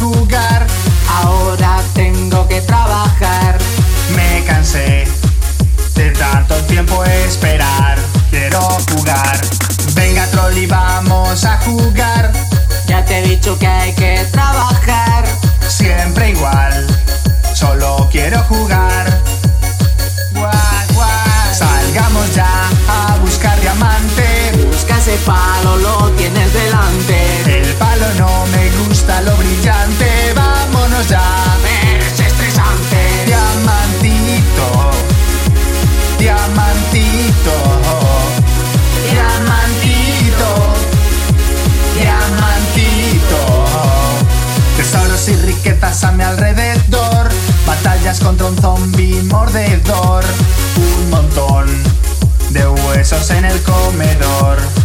jugar. Ahora tengo que trabajar. Me cansé de tanto tiempo esperar. Quiero jugar. Venga, Trolli, vamos a jugar. Ya te he dicho que hay que trabajar. Siempre igual, solo quiero jugar. Guau, guau. Salgamos ya a buscar diamante. Busca ese palo, Vámonos ya. Es estresante. Diamantito, diamantito, diamantito, diamantito. Tesoros y riquezas a mi alrededor, batallas contra un zombie mordedor, un montón de huesos en el comedor.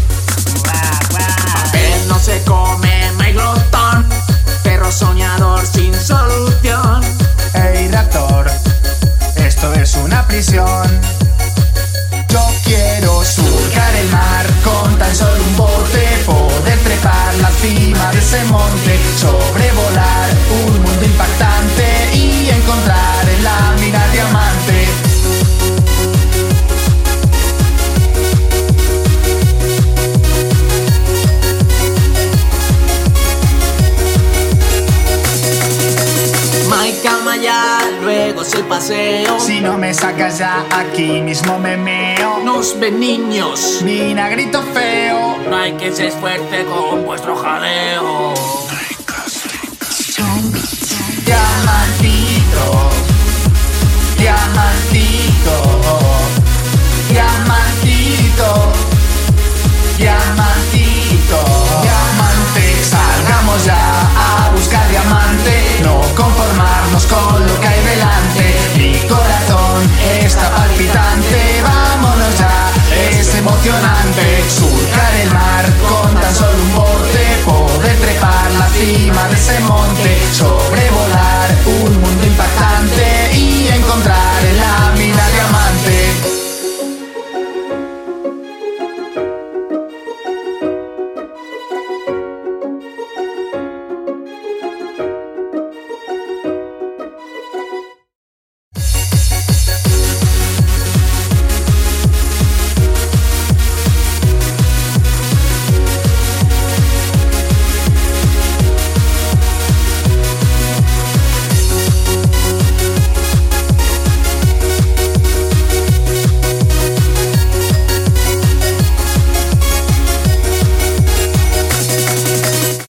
Sobrevolar un mundo impactante y encontrar en la mina diamante. My cama ya, luego es el paseo. Si no me sacas ya aquí mismo me meo. Nos ven niños. Vinagrito feo. No hay que ser fuerte con vuestro jaleo. Diamantito, diamantito,